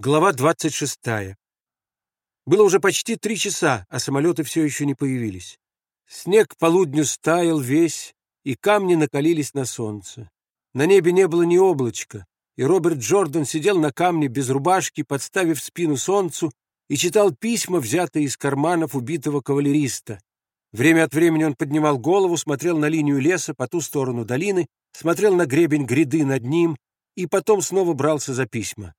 Глава 26. Было уже почти три часа, а самолеты все еще не появились. Снег к полудню стаял весь, и камни накалились на солнце. На небе не было ни облачка, и Роберт Джордан сидел на камне без рубашки, подставив спину солнцу, и читал письма, взятые из карманов убитого кавалериста. Время от времени он поднимал голову, смотрел на линию леса по ту сторону долины, смотрел на гребень гряды над ним и потом снова брался за письма.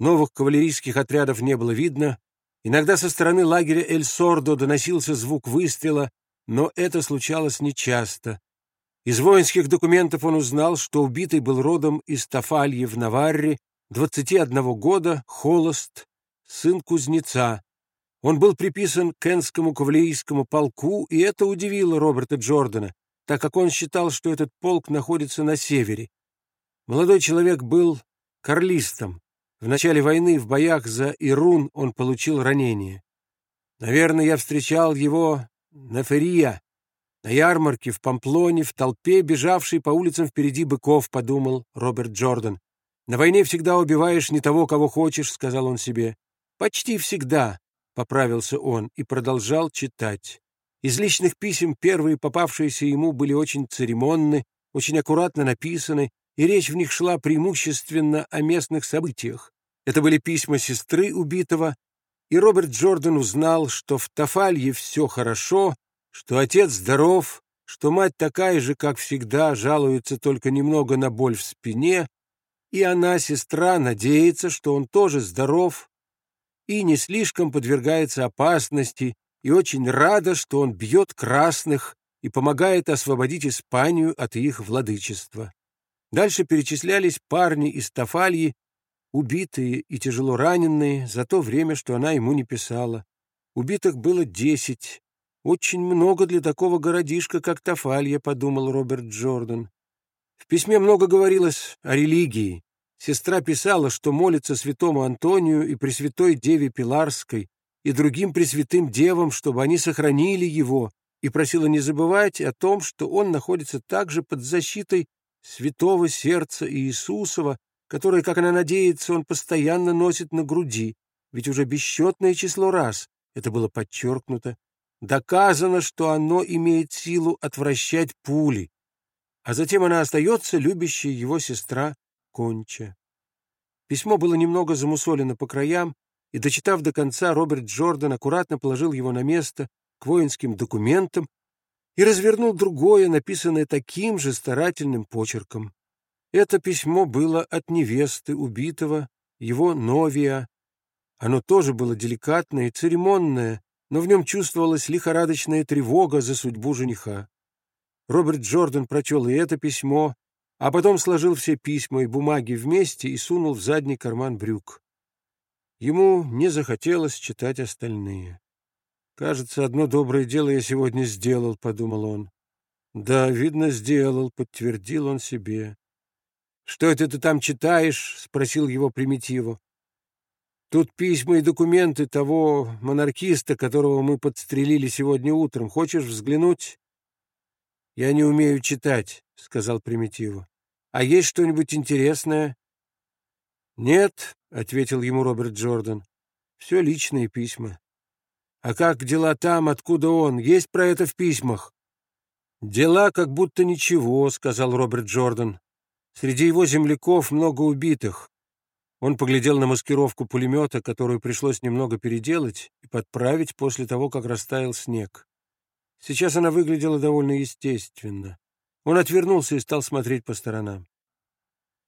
Новых кавалерийских отрядов не было видно. Иногда со стороны лагеря Эль-Сордо доносился звук выстрела, но это случалось нечасто. Из воинских документов он узнал, что убитый был родом из Тафальи в Наварре, 21 года, холост, сын кузнеца. Он был приписан к Энскому кавалерийскому полку, и это удивило Роберта Джордана, так как он считал, что этот полк находится на севере. Молодой человек был карлистом, в начале войны в боях за Ирун он получил ранение. Наверное, я встречал его на Ферия, на ярмарке, в Памплоне, в толпе, бежавшей по улицам впереди быков, подумал Роберт Джордан. На войне всегда убиваешь не того, кого хочешь, сказал он себе. Почти всегда, поправился он и продолжал читать. Из личных писем первые попавшиеся ему были очень церемонны, очень аккуратно написаны, и речь в них шла преимущественно о местных событиях. Это были письма сестры убитого, и Роберт Джордан узнал, что в Тафалье все хорошо, что отец здоров, что мать такая же, как всегда, жалуется только немного на боль в спине, и она, сестра, надеется, что он тоже здоров и не слишком подвергается опасности, и очень рада, что он бьет красных и помогает освободить Испанию от их владычества. Дальше перечислялись парни из Тафальи, убитые и тяжело раненые за то время, что она ему не писала. Убитых было десять. Очень много для такого городишка, как Тафалья, подумал Роберт Джордан. В письме много говорилось о религии. Сестра писала, что молится святому Антонию и Пресвятой Деве Пиларской и другим Пресвятым Девам, чтобы они сохранили его, и просила не забывать о том, что он находится также под защитой святого сердца Иисусова, которое, как она надеется, он постоянно носит на груди, ведь уже бесчетное число раз это было подчеркнуто, доказано, что оно имеет силу отвращать пули, а затем она остается любящая его сестра Конча. Письмо было немного замусолено по краям, и, дочитав до конца, Роберт Джордан аккуратно положил его на место к воинским документам, и развернул другое, написанное таким же старательным почерком. Это письмо было от невесты убитого, его новия. Оно тоже было деликатное и церемонное, но в нем чувствовалась лихорадочная тревога за судьбу жениха. Роберт Джордан прочел и это письмо, а потом сложил все письма и бумаги вместе и сунул в задний карман брюк. Ему не захотелось читать остальные. «Кажется, одно доброе дело я сегодня сделал», — подумал он. «Да, видно, сделал», — подтвердил он себе. «Что это ты там читаешь?» — спросил его Примитиву. «Тут письма и документы того монархиста, которого мы подстрелили сегодня утром. Хочешь взглянуть?» «Я не умею читать», — сказал Примитиву. «А есть что-нибудь интересное?» «Нет», — ответил ему Роберт Джордан. «Все личные письма». А как дела там, откуда он? Есть про это в письмах? Дела как будто ничего, сказал Роберт Джордан. Среди его земляков много убитых. Он поглядел на маскировку пулемета, которую пришлось немного переделать и подправить после того, как растаял снег. Сейчас она выглядела довольно естественно. Он отвернулся и стал смотреть по сторонам.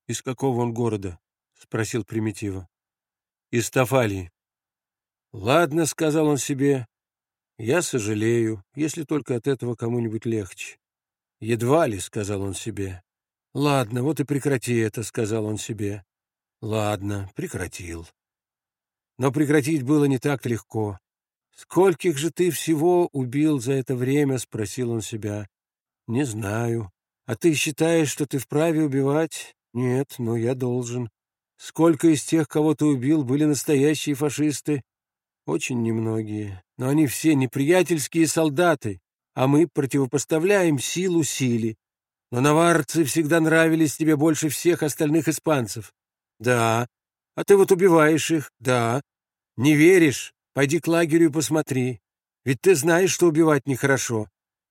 «Из какого он города?» — спросил Примитива. «Из Тафалии». «Ладно», — сказал он себе, — «я сожалею, если только от этого кому-нибудь легче». «Едва ли», — сказал он себе. «Ладно, вот и прекрати это», — сказал он себе. «Ладно, прекратил». Но прекратить было не так легко. «Скольких же ты всего убил за это время?» — спросил он себя. «Не знаю. А ты считаешь, что ты вправе убивать?» «Нет, но я должен. Сколько из тех, кого ты убил, были настоящие фашисты?» Очень немногие, но они все неприятельские солдаты, а мы противопоставляем силу силе. Но наварцы всегда нравились тебе больше всех остальных испанцев. Да, А ты вот убиваешь их, да. Не веришь? Пойди к лагерю и посмотри. Ведь ты знаешь, что убивать нехорошо.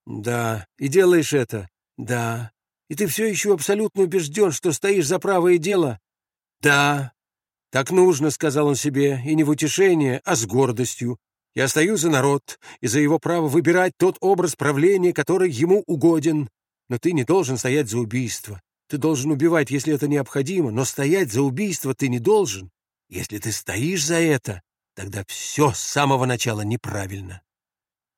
Да. И делаешь это. Да. И ты все еще абсолютно убежден, что стоишь за правое дело. Да. Так нужно, сказал он себе, и не в утешение, а с гордостью. Я стою за народ и за его право выбирать тот образ правления, который ему угоден. Но ты не должен стоять за убийство. Ты должен убивать, если это необходимо, но стоять за убийство ты не должен. Если ты стоишь за это, тогда все с самого начала неправильно.